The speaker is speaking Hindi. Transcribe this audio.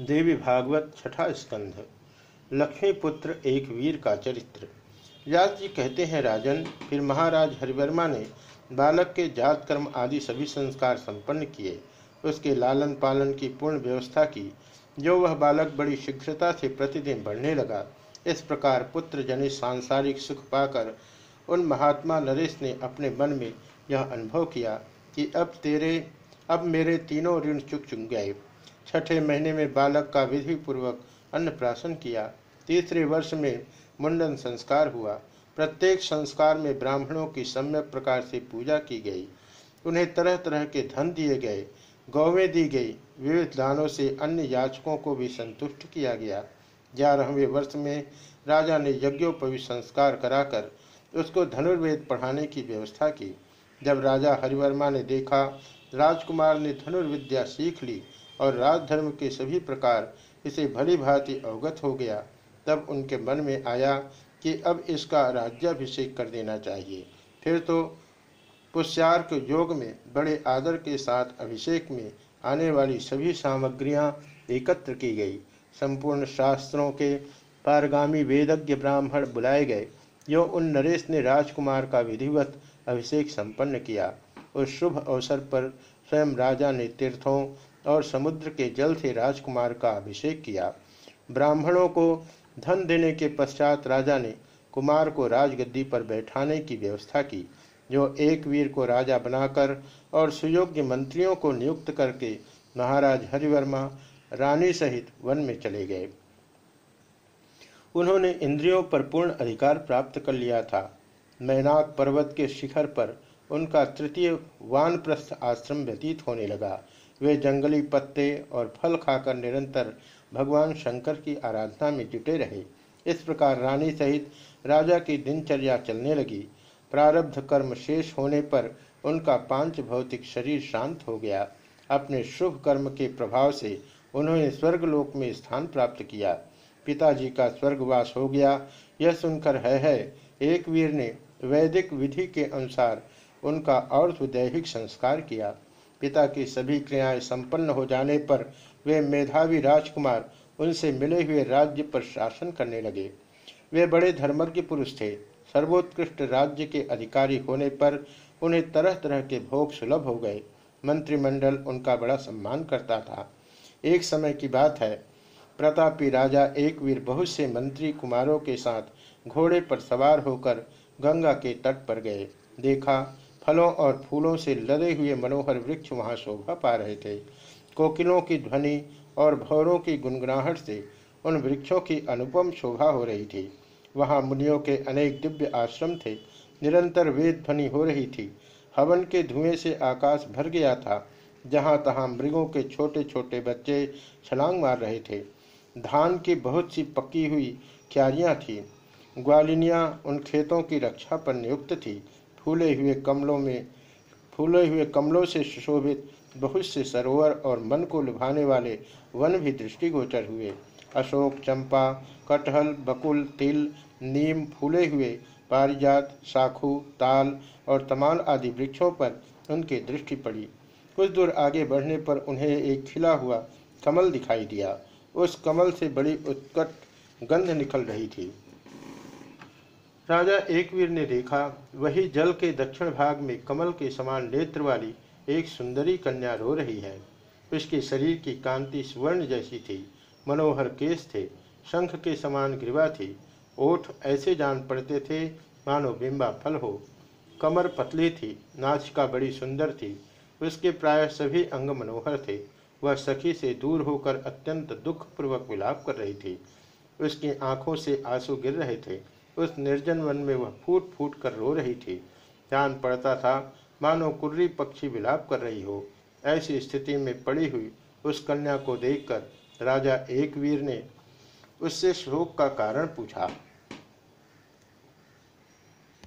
देवी भागवत छठा स्कंध। लक्ष्मी पुत्र एक वीर का चरित्र। व्यास जी कहते हैं, राजन, फिर महाराज हरिवर्मा ने बालक के जात कर्म आदि सभी संस्कार संपन्न किए। उसके लालन पालन की पूर्ण व्यवस्था की, जो वह बालक बड़ी शीघ्रता से प्रतिदिन बढ़ने लगा, इस प्रकार पुत्र जनित सांसारिक सुख पाकर उन महात्मा नरेश ने अपने मन में यह अनुभव किया कि अब तेरे, अब मेरे तीनों ऋण चुक चुक गए। छठे महीने में बालक का विधि पूर्वक अन्नप्राशन किया। तीसरे वर्ष में मुंडन संस्कार हुआ। प्रत्येक संस्कार में ब्राह्मणों की सम्यक प्रकार से पूजा की गई। उन्हें तरह तरह के धन दिए गए, गौवें दी गई, विविध दानों से अन्य याचकों को भी संतुष्ट किया गया। ग्यारहवें वर्ष में राजा ने यज्ञोपवी संस्कार कराकर उसको धनुर्वेद पढ़ाने की व्यवस्था की। जब राजा हरिवर्मा ने देखा, राजकुमार ने धनुर्विद्या सीख ली और राजधर्म के सभी प्रकार इसे भली भांति अवगत हो गया, तब उनके मन में आया कि अब इसका राज्याभिषेक कर देना चाहिए। फिर तो पुष्यार्क योग में बड़े आदर के साथ अभिषेक में आने वाली सभी सामग्रियाँ एकत्र की गई। संपूर्ण शास्त्रों के पारगामी वेदज्ञ ब्राह्मण बुलाए गए। यो उन नरेश ने राजकुमार का विधिवत अभिषेक संपन्न किया। उस शुभ अवसर पर स्वयं राजा ने तीर्थों और समुद्र के जल से राजकुमार का अभिषेक किया। ब्राह्मणों को धन देने के पश्चात राजा ने कुमार को राजगद्दी पर बैठाने की व्यवस्था की, जो एक वीर को राजा बनाकर और सुयोग्य मंत्रियों को नियुक्त करके महाराज हरिवर्मा रानी सहित वन में चले गए। उन्होंने इंद्रियों पर पूर्ण अधिकार प्राप्त कर लिया था। मैनाक पर्वत के शिखर पर उनका तृतीय वानप्रस्थ आश्रम व्यतीत होने लगा। वे जंगली पत्ते और फल खाकर निरंतर भगवान शंकर की आराधना में जुटे रहे। इस प्रकार रानी सहित राजा की दिनचर्या चलने लगी। प्रारब्ध कर्म शेष होने पर उनका पाँच भौतिक शरीर शांत हो गया। अपने शुभ कर्म के प्रभाव से उन्होंने स्वर्गलोक में स्थान प्राप्त किया। पिताजी का स्वर्गवास हो गया। यह सुनकर है है, एक वीर ने वैदिक विधि के अनुसार उनका अर्थ दैहिक संस्कार किया। पिता की सभी क्रियाएँ संपन्न हो जाने पर वे मेधावी राजकुमार उनसे मिले हुए राज्य पर शासन करने लगे। वे बड़े धर्मज्ञ पुरुष थे। सर्वोत्कृष्ट राज्य के अधिकारी होने पर उन्हें तरह तरह के भोग सुलभ हो गए। मंत्रिमंडल उनका बड़ा सम्मान करता था। एक समय की बात है। प्रतापी राजा एक वीर बहुत से मंत्री कुमारों के साथ घोड़े पर सवार होकर गंगा के तट पर गए। देखा फलों और फूलों से लदे हुए मनोहर वृक्ष वहाँ शोभा पा रहे थे। कोकिलों की ध्वनि और भौरों की गुनगुनाहट से उन वृक्षों की अनुपम शोभा हो रही थी। वहाँ मुनियों के अनेक दिव्य आश्रम थे। निरंतर वेद ध्वनि हो रही थी। हवन के धुएँ से आकाश भर गया था, जहाँ तहां मृगों के छोटे छोटे बच्चे छलांग मार रहे थे। धान की बहुत सी पकी हुई क्यारियाँ थी। ग्वालिनियाँ उन खेतों की रक्षा पर नियुक्त थी। फूले हुए कमलों में, फूले हुए कमलों से सुशोभित बहुत से सरोवर और मन को लुभाने वाले वन भी दृष्टिगोचर हुए। अशोक, चंपा, कटहल, बकुल, तिल, नीम फूले हुए, पारिजात, साखू, ताल और तमाल आदि वृक्षों पर उनकी दृष्टि पड़ी। कुछ दूर आगे बढ़ने पर उन्हें एक खिला हुआ कमल दिखाई दिया। उस कमल से बड़ी उत्कट गंध निकल रही थी। राजा एकवीर ने देखा, वही जल के दक्षिण भाग में कमल के समान नेत्र वाली एक सुंदरी कन्या रो रही है। उसके शरीर की कांति स्वर्ण जैसी थी, मनोहर केस थे, शंख के समान ग्रीवा थी, ओठ ऐसे जान पड़ते थे, मानो बिंबा फल हो। कमर पतली थी नाचिका बड़ी सुंदर थी, उसके प्राय सभी अंग मनोहर थे। वह सखी से दूर होकर अत्यंत दुखपूर्वक विलाप कर रही थी। उसकी आँखों से आँसू गिर रहे थे उस निर्जन वन में वह फूट फूट कर रो रही थी। जान पड़ता था, मानो कुर्री पक्षी विलाप कर रही हो। ऐसी स्थिति में पड़ी हुई उस कन्या को देखकर राजा एक वीर ने उससे शोक का कारण पूछा।